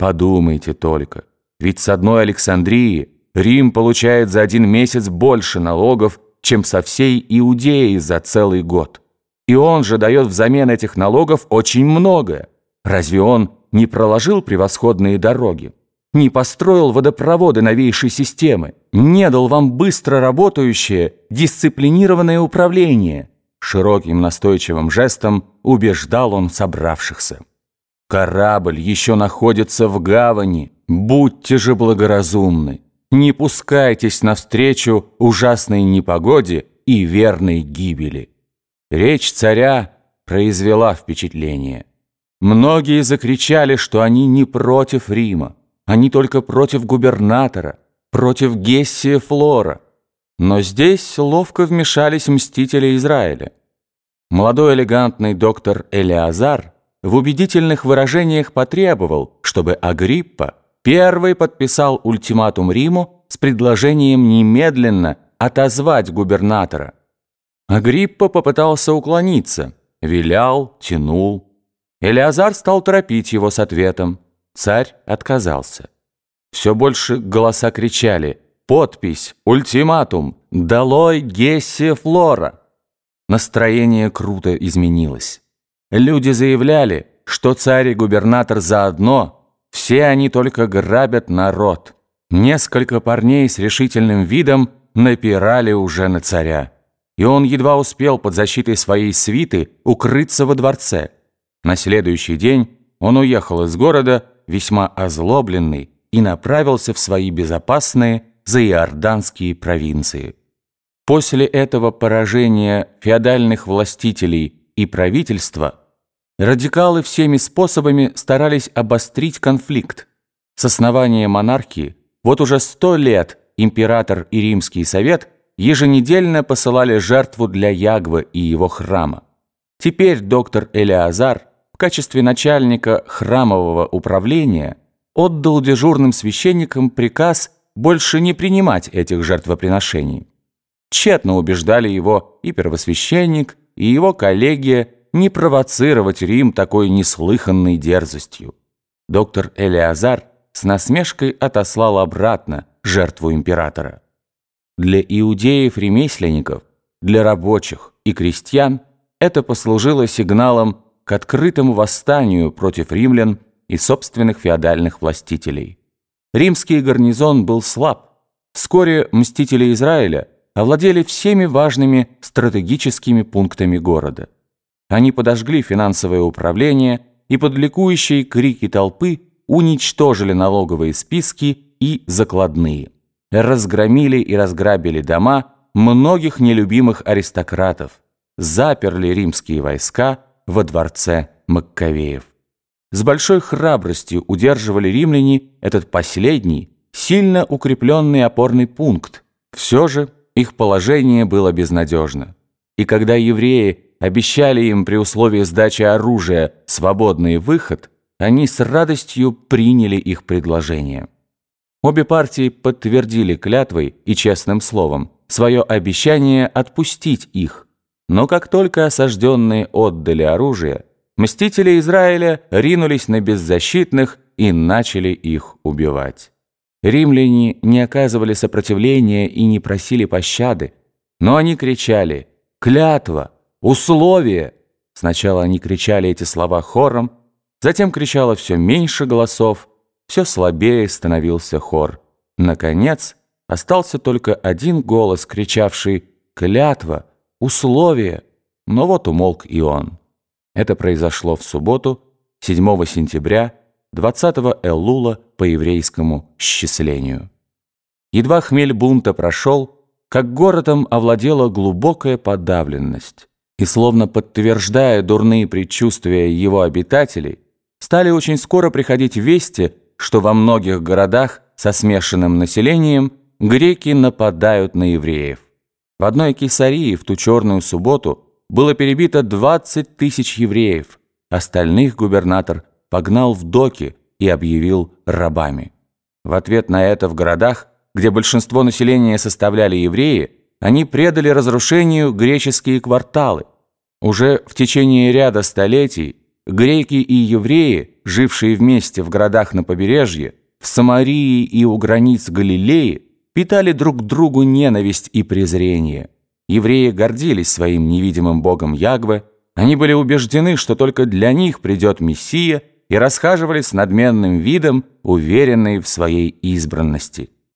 Подумайте только, ведь с одной Александрии Рим получает за один месяц больше налогов, чем со всей Иудеи за целый год. И он же дает взамен этих налогов очень многое. Разве он не проложил превосходные дороги? не построил водопроводы новейшей системы, не дал вам быстро работающее, дисциплинированное управление. Широким настойчивым жестом убеждал он собравшихся. Корабль еще находится в гавани, будьте же благоразумны, не пускайтесь навстречу ужасной непогоде и верной гибели. Речь царя произвела впечатление. Многие закричали, что они не против Рима, они только против губернатора, против Гессия Флора. Но здесь ловко вмешались мстители Израиля. Молодой элегантный доктор Элиазар в убедительных выражениях потребовал, чтобы Агриппа первый подписал ультиматум Риму с предложением немедленно отозвать губернатора. Агриппа попытался уклониться, вилял, тянул. Элиазар стал торопить его с ответом. Царь отказался. Все больше голоса кричали «Подпись! Ультиматум! Долой Гессия Флора!» Настроение круто изменилось. Люди заявляли, что царь и губернатор заодно, все они только грабят народ. Несколько парней с решительным видом напирали уже на царя. И он едва успел под защитой своей свиты укрыться во дворце. На следующий день он уехал из города, весьма озлобленный, и направился в свои безопасные заиорданские провинции. После этого поражения феодальных властителей и правительства Радикалы всеми способами старались обострить конфликт. С основания монархии вот уже сто лет император и Римский совет еженедельно посылали жертву для Ягвы и его храма. Теперь доктор Элиазар в качестве начальника храмового управления отдал дежурным священникам приказ больше не принимать этих жертвоприношений. Тщетно убеждали его и первосвященник, и его коллегия не провоцировать Рим такой неслыханной дерзостью. Доктор Элиазар с насмешкой отослал обратно жертву императора. Для иудеев-ремесленников, для рабочих и крестьян это послужило сигналом к открытому восстанию против римлян и собственных феодальных властителей. Римский гарнизон был слаб. Вскоре мстители Израиля овладели всеми важными стратегическими пунктами города – они подожгли финансовое управление и под ликующие крики толпы уничтожили налоговые списки и закладные. Разгромили и разграбили дома многих нелюбимых аристократов. Заперли римские войска во дворце Маккавеев. С большой храбростью удерживали римляне этот последний, сильно укрепленный опорный пункт. Все же их положение было безнадежно. И когда евреи обещали им при условии сдачи оружия свободный выход, они с радостью приняли их предложение. Обе партии подтвердили клятвой и честным словом свое обещание отпустить их, но как только осажденные отдали оружие, мстители Израиля ринулись на беззащитных и начали их убивать. Римляне не оказывали сопротивления и не просили пощады, но они кричали «Клятва! Условие!» Сначала они кричали эти слова хором, затем кричало все меньше голосов, все слабее становился хор. Наконец, остался только один голос, кричавший «Клятва! Условие!» Но вот умолк и он. Это произошло в субботу, 7 сентября, 20 Эллула по еврейскому счислению. Едва хмель бунта прошел, как городом овладела глубокая подавленность и словно подтверждая дурные предчувствия его обитателей, стали очень скоро приходить вести, что во многих городах со смешанным населением греки нападают на евреев. В одной Кесарии в ту черную субботу было перебито 20 тысяч евреев, остальных губернатор погнал в доки и объявил рабами. В ответ на это в городах, где большинство населения составляли евреи, они предали разрушению греческие кварталы. Уже в течение ряда столетий Греки и евреи, жившие вместе в городах на побережье, в Самарии и у границ Галилеи, питали друг другу ненависть и презрение. Евреи гордились своим невидимым богом Ягве, они были убеждены, что только для них придет Мессия, и расхаживали с надменным видом, уверенные в своей избранности.